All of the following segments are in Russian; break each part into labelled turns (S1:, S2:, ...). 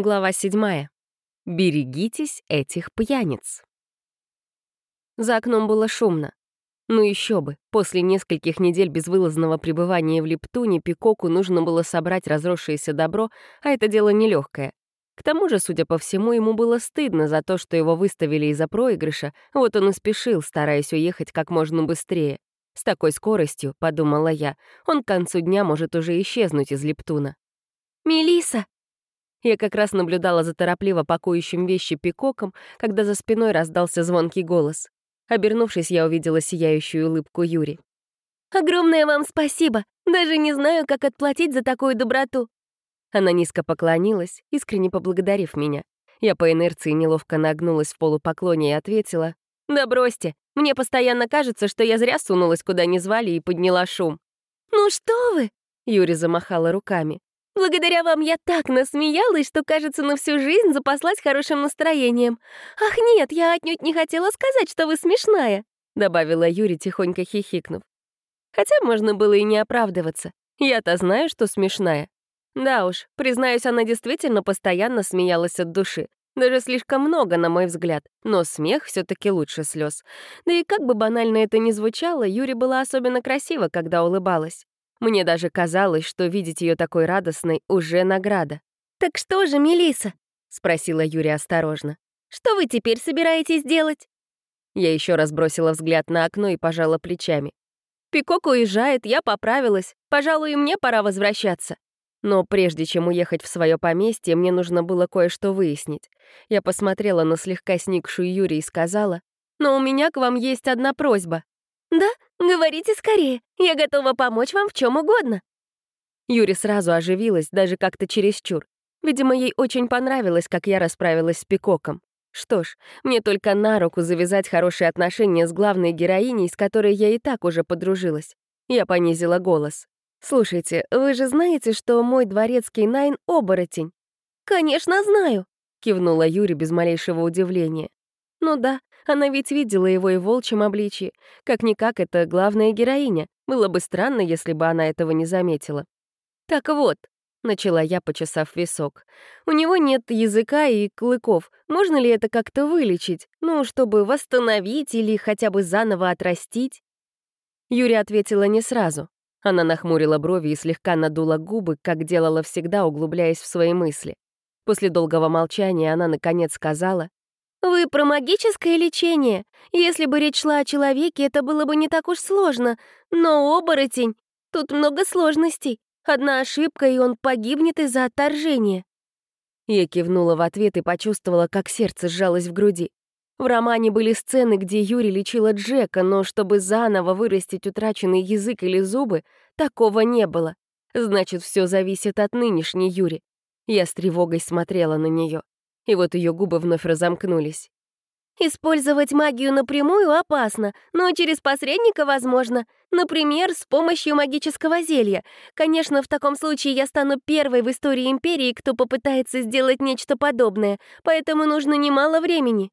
S1: Глава 7. Берегитесь этих пьяниц. За окном было шумно. Ну еще бы, после нескольких недель безвылазного пребывания в Лептуне Пикоку нужно было собрать разросшееся добро, а это дело нелегкое. К тому же, судя по всему, ему было стыдно за то, что его выставили из-за проигрыша, вот он и спешил, стараясь уехать как можно быстрее. С такой скоростью, подумала я, он к концу дня может уже исчезнуть из Лептуна.
S2: Мелиса,
S1: я как раз наблюдала за торопливо пакующим вещи пикоком, когда за спиной раздался звонкий голос. Обернувшись, я увидела сияющую улыбку Юри.
S2: «Огромное вам спасибо! Даже не знаю, как отплатить за такую доброту!»
S1: Она низко поклонилась, искренне поблагодарив меня. Я по инерции неловко нагнулась в полупоклоне и ответила. «Да бросьте, мне постоянно кажется, что я зря сунулась, куда не звали, и подняла шум».
S2: «Ну что вы!»
S1: — Юри замахала руками.
S2: Благодаря вам я так насмеялась, что, кажется, на всю жизнь запаслась хорошим настроением. Ах нет, я отнюдь не хотела сказать, что вы смешная», — добавила Юри, тихонько хихикнув.
S1: Хотя можно было и не оправдываться. Я-то знаю, что смешная. Да уж, признаюсь, она действительно постоянно смеялась от души. Даже слишком много, на мой взгляд, но смех все таки лучше слез. Да и как бы банально это ни звучало, Юри была особенно красива, когда улыбалась. Мне даже казалось, что видеть ее такой радостной уже награда.
S2: «Так что же, Мелиса?
S1: спросила Юрия осторожно.
S2: «Что вы теперь собираетесь делать?»
S1: Я еще раз бросила взгляд на окно и пожала плечами. Пикок уезжает, я поправилась. Пожалуй, мне пора возвращаться. Но прежде чем уехать в свое поместье, мне нужно было кое-что выяснить. Я посмотрела на слегка сникшую Юрия и сказала, «Но у меня к вам есть одна просьба».
S2: «Да? Говорите скорее. Я готова помочь вам в чем угодно».
S1: Юри сразу оживилась, даже как-то чересчур. Видимо, ей очень понравилось, как я расправилась с Пикоком. Что ж, мне только на руку завязать хорошие отношения с главной героиней, с которой я и так уже подружилась. Я понизила голос. «Слушайте, вы же знаете, что мой дворецкий Найн — оборотень?»
S2: «Конечно, знаю», —
S1: кивнула Юри без малейшего удивления. «Ну да, она ведь видела его и в волчьем обличье. Как-никак, это главная героиня. Было бы странно, если бы она этого не заметила. «Так вот», — начала я, почесав висок, «у него нет языка и клыков. Можно ли это как-то вылечить? Ну, чтобы восстановить или хотя бы заново отрастить?» Юрия ответила не сразу. Она нахмурила брови и слегка надула губы, как делала всегда, углубляясь в свои мысли. После долгого молчания она, наконец, сказала,
S2: «Вы про магическое лечение. Если бы речь шла о человеке, это было бы не так уж сложно. Но оборотень... Тут много сложностей. Одна ошибка, и он погибнет из-за отторжения».
S1: Я кивнула в ответ и почувствовала, как сердце сжалось в груди. В романе были сцены, где Юри лечила Джека, но чтобы заново вырастить утраченный язык или зубы, такого не было. Значит, все зависит от нынешней Юри. Я с тревогой смотрела на нее и вот ее губы вновь разомкнулись.
S2: Использовать магию напрямую опасно, но через посредника возможно. Например, с помощью магического зелья. Конечно, в таком случае я стану первой в истории Империи, кто попытается сделать нечто подобное, поэтому нужно немало времени.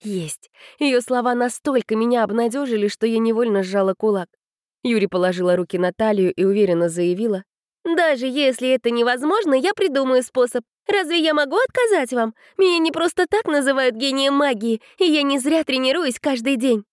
S1: Есть. Ее слова настолько меня обнадежили, что я невольно сжала кулак. Юри положила руки на талию и уверенно заявила.
S2: «Даже если это невозможно, я придумаю способ. Разве я могу отказать вам? Меня не просто так называют гением магии, и я не зря тренируюсь каждый день».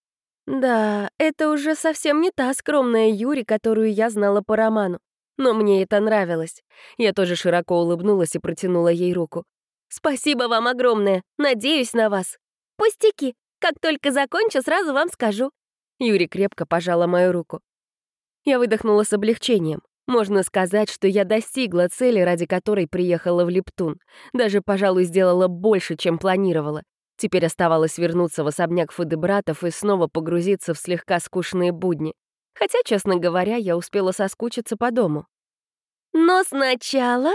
S1: Да, это уже совсем не та скромная Юри, которую я знала по роману. Но мне это нравилось. Я тоже широко улыбнулась и протянула ей руку.
S2: «Спасибо вам огромное. Надеюсь на вас. Пустяки. Как только закончу, сразу вам скажу».
S1: Юри крепко пожала мою руку. Я выдохнула с облегчением. Можно сказать, что я достигла цели, ради которой приехала в Лептун. Даже, пожалуй, сделала больше, чем планировала. Теперь оставалось вернуться в особняк Фудебратов и снова погрузиться в слегка скучные будни. Хотя, честно говоря, я успела соскучиться по дому.
S2: «Но сначала...»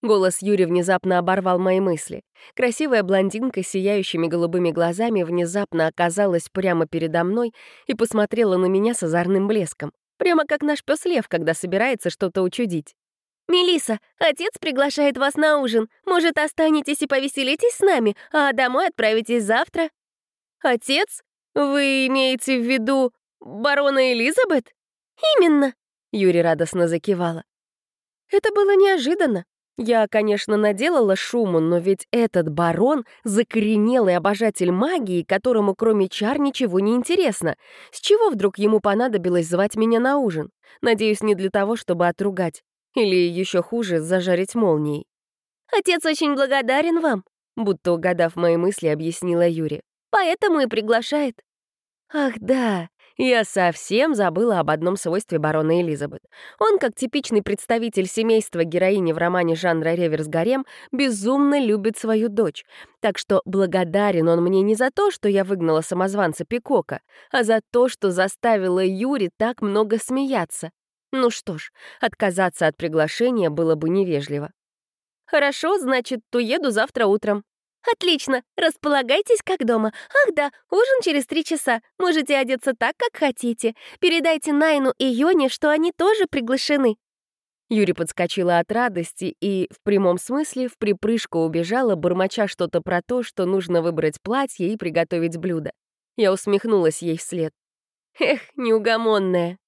S1: Голос Юри внезапно оборвал мои мысли. Красивая блондинка с сияющими голубыми глазами внезапно оказалась прямо передо мной и посмотрела на меня с озорным блеском. Прямо как наш пес Лев, когда собирается что-то учудить.
S2: Мелиса, отец приглашает вас на ужин. Может, останетесь и повеселитесь с нами, а домой отправитесь завтра?»
S1: «Отец? Вы имеете в виду барона Элизабет?»
S2: «Именно», —
S1: Юри радостно закивала. Это было неожиданно. Я, конечно, наделала шуму, но ведь этот барон — закоренелый обожатель магии, которому кроме чар ничего не интересно. С чего вдруг ему понадобилось звать меня на ужин? Надеюсь, не для того, чтобы отругать. Или еще хуже, зажарить молнией.
S2: «Отец очень благодарен вам», — будто угадав мои мысли, объяснила Юре. «Поэтому и приглашает».
S1: «Ах да, я совсем забыла об одном свойстве барона Элизабет. Он, как типичный представитель семейства героини в романе жанра «Реверс-гарем», безумно любит свою дочь. Так что благодарен он мне не за то, что я выгнала самозванца Пикока, а за то, что заставила Юри так много смеяться. Ну что ж, отказаться от приглашения было бы невежливо.
S2: «Хорошо, значит, уеду завтра утром», «Отлично! Располагайтесь как дома. Ах да, ужин через три часа. Можете одеться так, как хотите. Передайте Найну и Йоне, что они тоже приглашены».
S1: Юри подскочила от радости и, в прямом смысле, в припрыжку убежала, бормоча что-то про то, что нужно выбрать платье и приготовить блюдо. Я усмехнулась ей вслед. Эх, неугомонная.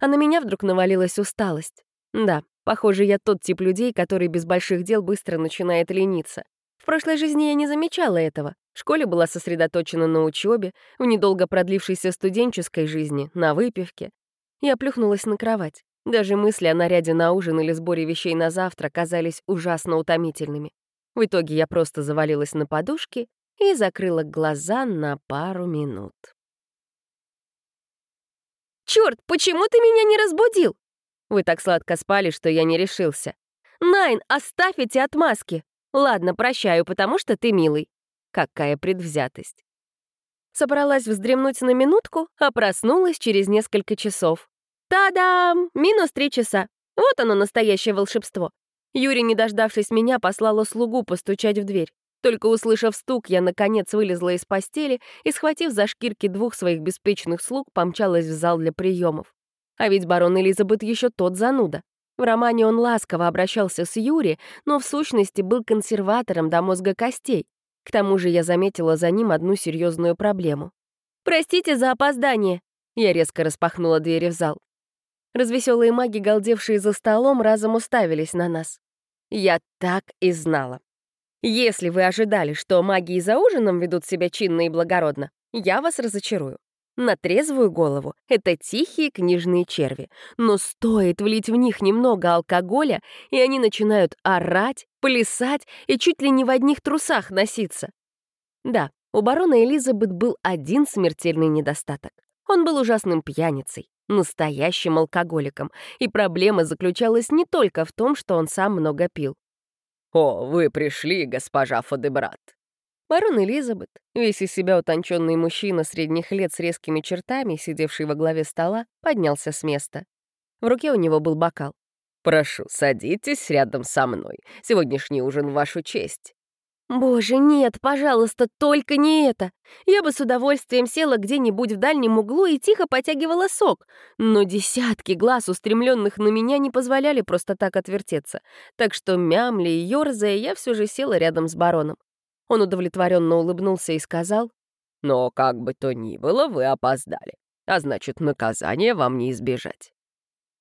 S1: А на меня вдруг навалилась усталость. Да, похоже, я тот тип людей, который без больших дел быстро начинает лениться. В прошлой жизни я не замечала этого. В школе была сосредоточена на учебе, в недолго продлившейся студенческой жизни, на выпивке. Я плюхнулась на кровать. Даже мысли о наряде на ужин или сборе вещей на завтра казались ужасно утомительными. В итоге я просто завалилась на подушки и закрыла глаза на пару минут.
S2: «Чёрт, почему ты меня не разбудил?»
S1: Вы так сладко спали, что я не решился.
S2: «Найн, оставь эти отмазки!»
S1: Ладно, прощаю, потому что ты милый. Какая предвзятость. Собралась вздремнуть на минутку, а проснулась через несколько часов. Та-дам! Минус три часа. Вот оно, настоящее волшебство. Юрий, не дождавшись меня, послала слугу постучать в дверь. Только услышав стук, я, наконец, вылезла из постели и, схватив за шкирки двух своих беспечных слуг, помчалась в зал для приемов. А ведь барон Элизабет еще тот зануда. В романе он ласково обращался с Юри, но в сущности был консерватором до мозга костей. К тому же я заметила за ним одну серьезную проблему.
S2: «Простите за опоздание!»
S1: Я резко распахнула двери в зал. Развеселые маги, галдевшие за столом, разом уставились на нас. Я так и знала. Если вы ожидали, что маги за ужином ведут себя чинно и благородно, я вас разочарую. На трезвую голову — это тихие книжные черви. Но стоит влить в них немного алкоголя, и они начинают орать, плясать и чуть ли не в одних трусах носиться. Да, у барона Элизабет был один смертельный недостаток. Он был ужасным пьяницей, настоящим алкоголиком, и проблема заключалась не только в том, что он сам много пил.
S3: «О, вы пришли, госпожа Фадебрат»,
S1: Барон Элизабет, весь из себя утонченный мужчина средних лет с резкими чертами, сидевший во главе стола, поднялся с места. В руке у него был бокал.
S3: «Прошу, садитесь рядом со мной. Сегодняшний ужин в вашу честь».
S2: «Боже, нет, пожалуйста, только не это. Я бы с удовольствием села где-нибудь в дальнем углу и тихо потягивала сок, но десятки глаз, устремленных на меня, не позволяли просто так отвертеться, так что мямли и ёрзая, я все же села рядом с бароном. Он удовлетворенно улыбнулся и сказал,
S3: «Но как бы то ни было, вы опоздали, а значит, наказание вам не избежать».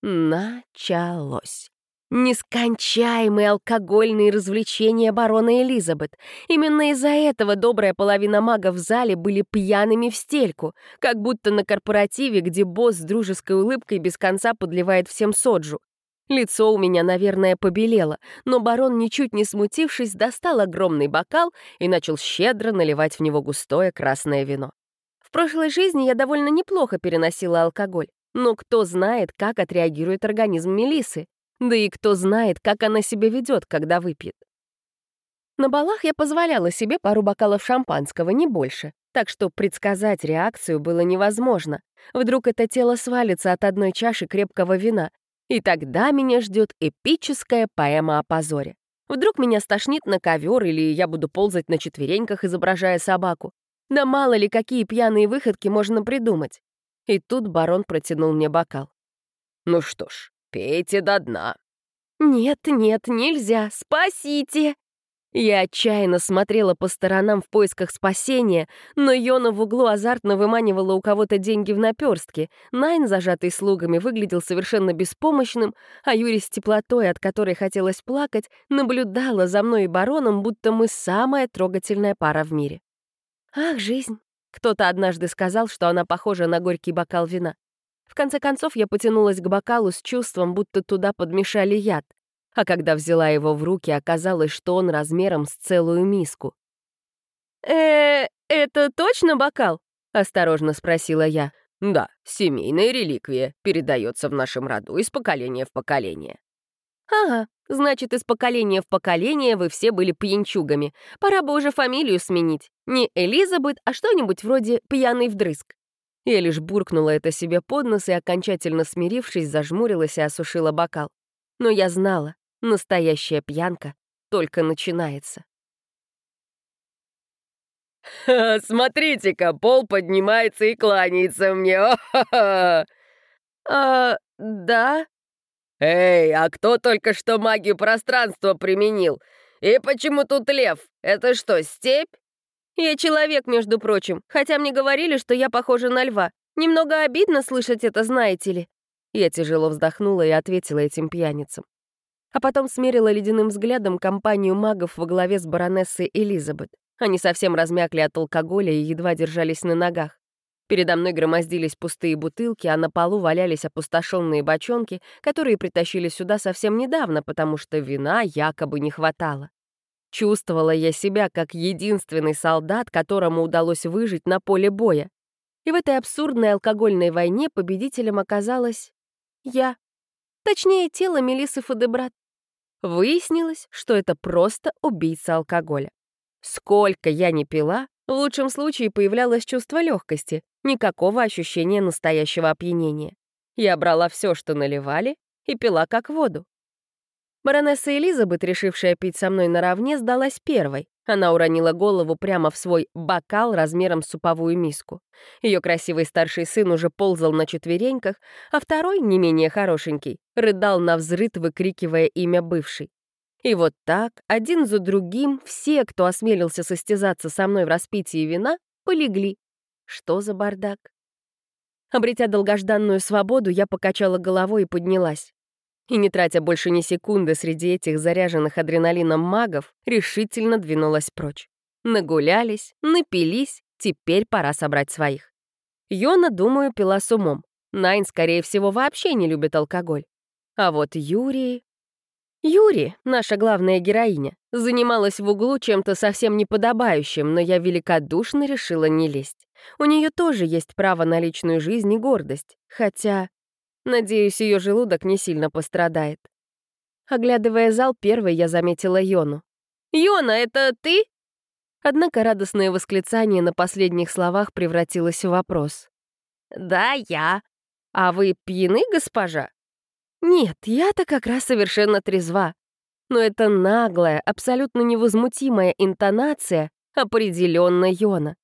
S1: Началось. Нескончаемые алкогольные развлечения барона Элизабет. Именно из-за этого добрая половина магов в зале были пьяными в стельку, как будто на корпоративе, где босс с дружеской улыбкой без конца подливает всем соджу. Лицо у меня, наверное, побелело, но барон, ничуть не смутившись, достал огромный бокал и начал щедро наливать в него густое красное вино. В прошлой жизни я довольно неплохо переносила алкоголь, но кто знает, как отреагирует организм Мелисы, да и кто знает, как она себя ведет, когда выпьет. На балах я позволяла себе пару бокалов шампанского, не больше, так что предсказать реакцию было невозможно. Вдруг это тело свалится от одной чаши крепкого вина, и тогда меня ждет эпическая поэма о позоре. Вдруг меня стошнит на ковер, или я буду ползать на четвереньках, изображая собаку. Да мало ли, какие пьяные выходки можно придумать. И тут барон протянул мне бокал.
S3: «Ну что ж, пейте до дна».
S2: «Нет, нет, нельзя, спасите!»
S1: Я отчаянно смотрела по сторонам в поисках спасения, но Йона в углу азартно выманивала у кого-то деньги в наперстке. Найн, зажатый слугами, выглядел совершенно беспомощным, а Юрий с теплотой, от которой хотелось плакать, наблюдала за мной и бароном, будто мы самая трогательная пара в мире. «Ах, жизнь!» Кто-то однажды сказал, что она похожа на горький бокал вина. В конце концов, я потянулась к бокалу с чувством, будто туда подмешали яд — а когда взяла его в руки, оказалось, что он размером с целую миску. «Э, это точно бокал?» — осторожно спросила я.
S3: «Да, семейная реликвия, передается в нашем роду из поколения в поколение».
S1: «Ага, значит, из поколения в поколение вы все были пьянчугами. Пора бы уже фамилию сменить. Не Элизабет, а что-нибудь вроде «пьяный вдрызг». Я лишь буркнула это себе под нос и, окончательно смирившись, зажмурилась и осушила бокал. Но я знала, Настоящая пьянка только начинается.
S3: «Смотрите-ка, пол поднимается и кланяется мне! О-ха-ха!»
S1: «А, да?»
S3: «Эй, а кто только что магию пространства применил? И почему тут лев? Это что, степь?»
S1: «Я человек, между прочим, хотя мне говорили, что я похожа на льва. Немного обидно слышать это, знаете ли». Я тяжело вздохнула и ответила этим пьяницам а потом смерила ледяным взглядом компанию магов во главе с баронессой Элизабет. Они совсем размякли от алкоголя и едва держались на ногах. Передо мной громоздились пустые бутылки, а на полу валялись опустошенные бочонки, которые притащили сюда совсем недавно, потому что вина якобы не хватало. Чувствовала я себя как единственный солдат, которому удалось выжить на поле боя. И в этой абсурдной алкогольной войне победителем оказалась я. Точнее, тело Мелисы Фудебрат. Выяснилось, что это просто убийца алкоголя. Сколько я не пила, в лучшем случае появлялось чувство легкости, никакого ощущения настоящего опьянения. Я брала все, что наливали, и пила как воду. Баронесса Элизабет, решившая пить со мной наравне, сдалась первой. Она уронила голову прямо в свой бокал размером с суповую миску. Ее красивый старший сын уже ползал на четвереньках, а второй, не менее хорошенький, рыдал на взрыт, выкрикивая имя бывшей. И вот так, один за другим, все, кто осмелился состязаться со мной в распитии вина, полегли. Что за бардак? Обретя долгожданную свободу, я покачала головой и поднялась и, не тратя больше ни секунды среди этих заряженных адреналином магов, решительно двинулась прочь. Нагулялись, напились, теперь пора собрать своих. Йона, думаю, пила с умом. Найн, скорее всего, вообще не любит алкоголь. А вот Юрий... Юрий, наша главная героиня, занималась в углу чем-то совсем неподобающим, но я великодушно решила не лезть. У нее тоже есть право на личную жизнь и гордость. Хотя Надеюсь, ее желудок не сильно пострадает. Оглядывая зал, первой я заметила Йону. «Йона, это ты?» Однако радостное восклицание на последних словах превратилось в вопрос. «Да, я. А вы пьяны, госпожа?» «Нет, я-то как раз совершенно трезва. Но это наглая, абсолютно невозмутимая интонация определенно Йона.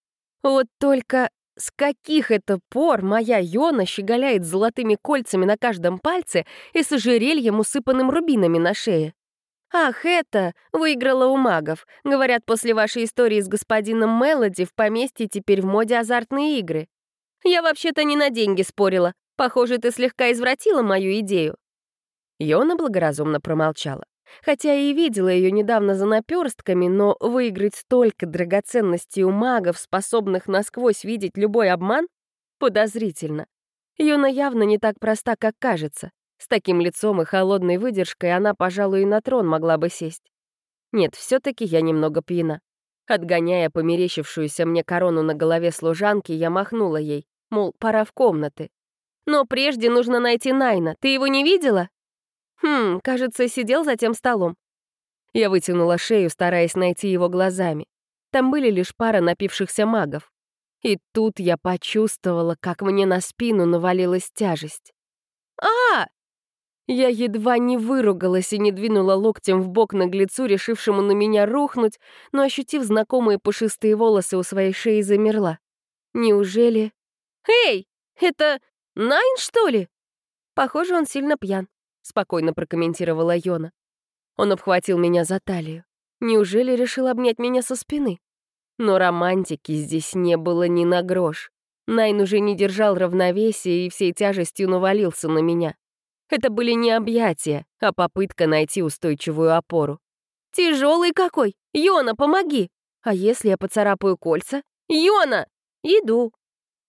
S1: Вот только с каких это пор моя Йона щеголяет золотыми кольцами на каждом пальце и с ожерельем, усыпанным рубинами на шее? «Ах, это! Выиграла у магов. Говорят, после вашей истории с господином Мелоди в поместье теперь в моде азартные игры. Я вообще-то не на деньги спорила. Похоже, ты слегка извратила мою идею». Йона благоразумно промолчала. Хотя и видела ее недавно за наперстками, но выиграть столько драгоценностей у магов, способных насквозь видеть любой обман, подозрительно. Юна явно не так проста, как кажется. С таким лицом и холодной выдержкой она, пожалуй, и на трон могла бы сесть. Нет, все таки я немного пьяна. Отгоняя померещившуюся мне корону на голове служанки, я махнула ей, мол, пора в комнаты. Но прежде нужно найти Найна. Ты его не видела? Хм, кажется, сидел за тем столом. Я вытянула шею, стараясь найти его глазами. Там были лишь пара напившихся магов. И тут я почувствовала, как мне на спину навалилась тяжесть. а Я едва не выругалась и не двинула локтем в бок наглецу, решившему на меня рухнуть, но, ощутив знакомые пушистые волосы у своей шеи, замерла. Неужели... «Эй, это Найн, что ли?» Похоже, он сильно пьян спокойно прокомментировала Йона. Он обхватил меня за талию. Неужели решил обнять меня со спины? Но романтики здесь не было ни на грош. Найн уже не держал равновесия и всей тяжестью навалился на меня. Это были не объятия, а попытка найти устойчивую опору. «Тяжелый какой! Йона, помоги! А если я поцарапаю кольца? Йона! Иду!»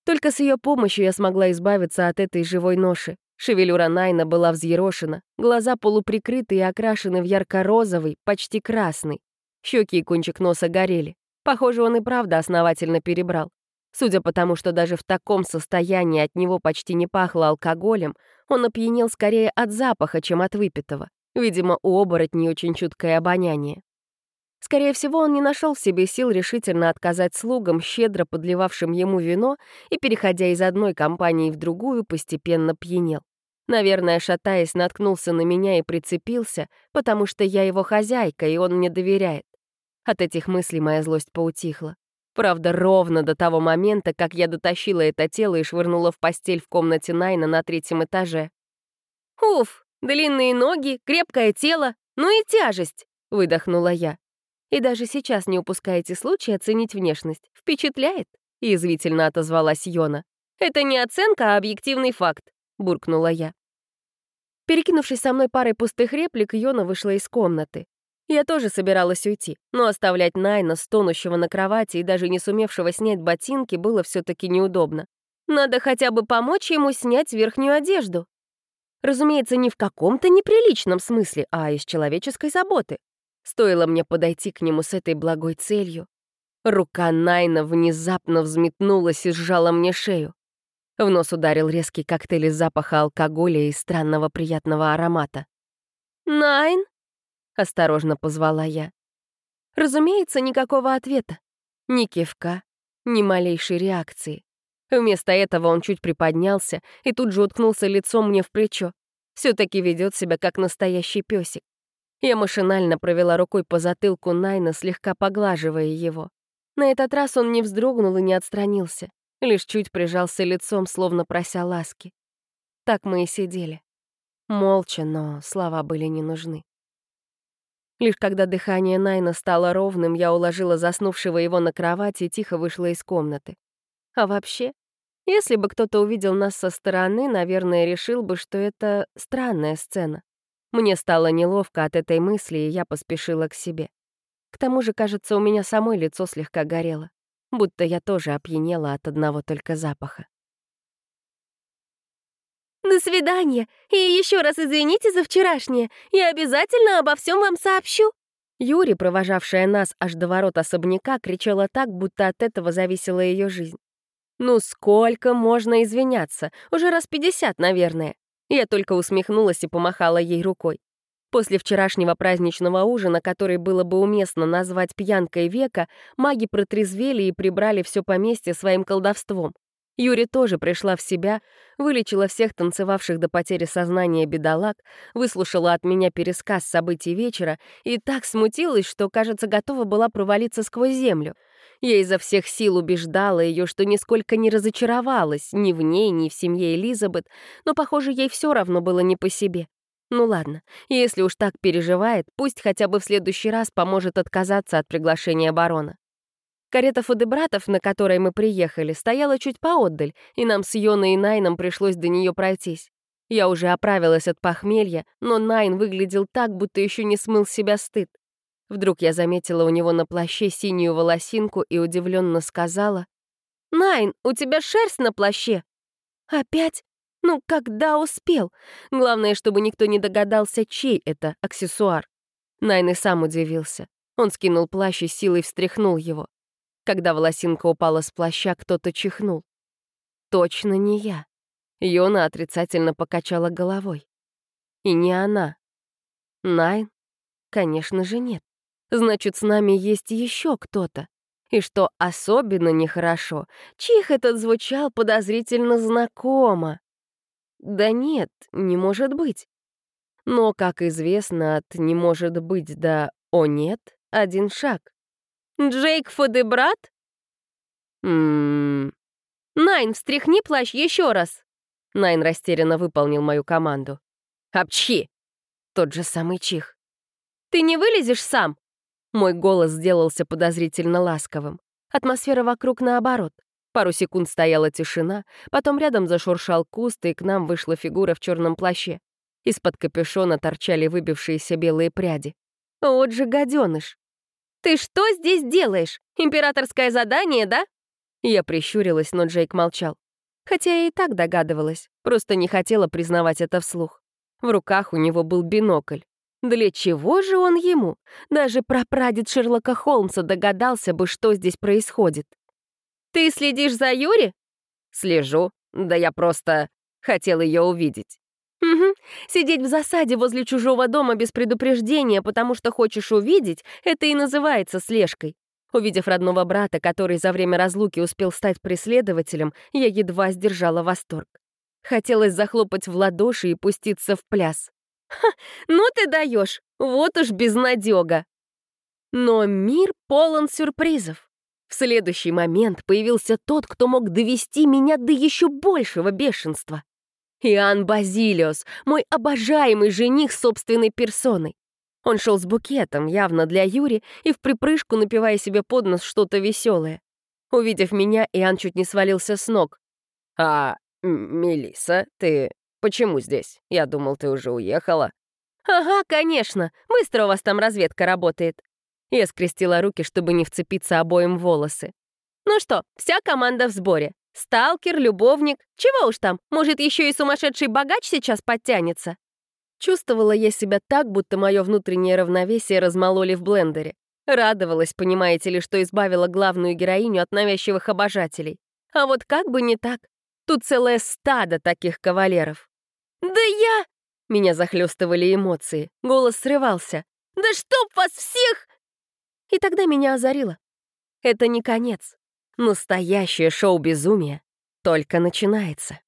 S1: Только с ее помощью я смогла избавиться от этой живой ноши. Шевелюра Найна была взъерошена, глаза полуприкрыты и окрашены в ярко-розовый, почти красный. Щеки и кончик носа горели. Похоже, он и правда основательно перебрал. Судя по тому, что даже в таком состоянии от него почти не пахло алкоголем, он опьянел скорее от запаха, чем от выпитого. Видимо, у оборотней очень чуткое обоняние. Скорее всего, он не нашел в себе сил решительно отказать слугам, щедро подливавшим ему вино, и, переходя из одной компании в другую, постепенно пьянел. Наверное, шатаясь, наткнулся на меня и прицепился, потому что я его хозяйка, и он мне доверяет. От этих мыслей моя злость поутихла. Правда, ровно до того момента, как я дотащила это тело и швырнула в постель в комнате Найна на третьем этаже. «Уф, длинные ноги, крепкое тело, ну и тяжесть!» — выдохнула я. И даже сейчас не упускаете случая оценить внешность. Впечатляет?» — язвительно отозвалась Йона. «Это не оценка, а объективный факт», — буркнула я. Перекинувшись со мной парой пустых реплик, Йона вышла из комнаты. Я тоже собиралась уйти, но оставлять Найна, стонущего на кровати и даже не сумевшего снять ботинки, было все таки неудобно. Надо хотя бы помочь ему снять верхнюю одежду. Разумеется, не в каком-то неприличном смысле, а из человеческой заботы. Стоило мне подойти к нему с этой благой целью. Рука Найна внезапно взметнулась и сжала мне шею. В нос ударил резкий коктейль из запаха алкоголя и странного приятного аромата. «Найн?» — осторожно позвала я. Разумеется, никакого ответа. Ни кивка, ни малейшей реакции. Вместо этого он чуть приподнялся и тут же уткнулся лицом мне в плечо. все таки ведет себя как настоящий песик. Я машинально провела рукой по затылку Найна, слегка поглаживая его. На этот раз он не вздрогнул и не отстранился, лишь чуть прижался лицом, словно прося ласки. Так мы и сидели. Молча, но слова были не нужны. Лишь когда дыхание Найна стало ровным, я уложила заснувшего его на кровать и тихо вышла из комнаты. А вообще, если бы кто-то увидел нас со стороны, наверное, решил бы, что это странная сцена. Мне стало неловко от этой мысли, и я поспешила к себе. К тому же, кажется, у меня самой лицо слегка горело, будто я тоже опьянела от одного только запаха.
S2: «До свидания! И еще раз извините за вчерашнее. Я обязательно обо всем вам сообщу!»
S1: Юри, провожавшая нас аж до ворот особняка, кричала так, будто от этого зависела ее жизнь. «Ну сколько можно извиняться? Уже раз пятьдесят, наверное. Я только усмехнулась и помахала ей рукой. После вчерашнего праздничного ужина, который было бы уместно назвать пьянкой века, маги протрезвели и прибрали все поместье своим колдовством. Юри тоже пришла в себя, вылечила всех танцевавших до потери сознания бедолаг, выслушала от меня пересказ событий вечера и так смутилась, что, кажется, готова была провалиться сквозь землю — я изо всех сил убеждала ее, что нисколько не разочаровалась ни в ней, ни в семье Элизабет, но, похоже, ей все равно было не по себе. Ну ладно, если уж так переживает, пусть хотя бы в следующий раз поможет отказаться от приглашения барона. Карета Фудебратов, на которой мы приехали, стояла чуть поотдаль, и нам с Йоной и Найном пришлось до нее пройтись. Я уже оправилась от похмелья, но Найн выглядел так, будто еще не смыл себя стыд. Вдруг я заметила у него на плаще синюю волосинку и удивленно сказала, «Найн, у тебя шерсть на плаще!» «Опять? Ну, когда успел? Главное, чтобы никто не догадался, чей это аксессуар». Найн и сам удивился. Он скинул плащ и силой встряхнул его. Когда волосинка упала с плаща, кто-то чихнул. Точно не я. Йона отрицательно покачала головой. И не она. Найн? Конечно же, нет. Значит, с нами есть еще кто-то. И что особенно нехорошо, чих этот звучал подозрительно знакомо. Да нет, не может быть. Но, как известно, от «не может быть» до «о нет» — один шаг. «Джейк Фодебрат?» «Ммм...» «Найн, встряхни плащ еще раз!» Найн растерянно выполнил мою команду. «Апчхи!» Тот же самый чих. «Ты не вылезешь сам?» Мой голос сделался подозрительно ласковым. Атмосфера вокруг наоборот. Пару секунд стояла тишина, потом рядом зашуршал куст, и к нам вышла фигура в черном плаще. Из-под капюшона торчали выбившиеся белые пряди. Вот же гаденыш.
S2: «Ты что здесь делаешь? Императорское задание, да?»
S1: Я прищурилась, но Джейк молчал. Хотя я и так догадывалась, просто не хотела признавать это вслух. В руках у него был бинокль. Для чего же он ему? Даже прапрадед Шерлока Холмса догадался бы, что здесь происходит.
S2: «Ты следишь за Юри?»
S3: «Слежу. Да я просто хотел ее увидеть».
S2: «Угу. Сидеть в засаде возле чужого дома без предупреждения, потому что хочешь увидеть, это и называется слежкой. Увидев родного брата, который за время разлуки успел стать преследователем, я едва сдержала восторг. Хотелось захлопать в ладоши и пуститься в пляс. «Ха, ну ты даешь, вот уж безнадега!» Но мир полон сюрпризов. В следующий момент появился тот, кто мог довести меня до еще большего бешенства. Иоанн Базилиос, мой обожаемый жених собственной персоной. Он шел с букетом, явно для Юри, и в припрыжку напивая себе под нос что-то веселое. Увидев меня, Иоанн чуть не свалился с ног.
S3: «А, Мелиса, ты почему здесь? Я думал, ты уже уехала».
S2: «Ага, конечно. Быстро у вас там разведка работает».
S1: Я скрестила руки, чтобы не вцепиться обоим в волосы.
S2: «Ну что, вся команда в сборе. Сталкер, любовник. Чего уж там, может, еще и сумасшедший богач сейчас подтянется?»
S1: Чувствовала я себя так, будто мое внутреннее равновесие размололи в блендере. Радовалась, понимаете ли, что избавила главную героиню от навязчивых обожателей. А вот как бы не так. Тут целое стадо таких кавалеров.
S2: «Да я...»
S1: Меня захлестывали эмоции. Голос срывался.
S2: «Да чтоб вас всех!»
S1: И тогда меня озарило. Это не конец. Настоящее шоу безумия только начинается.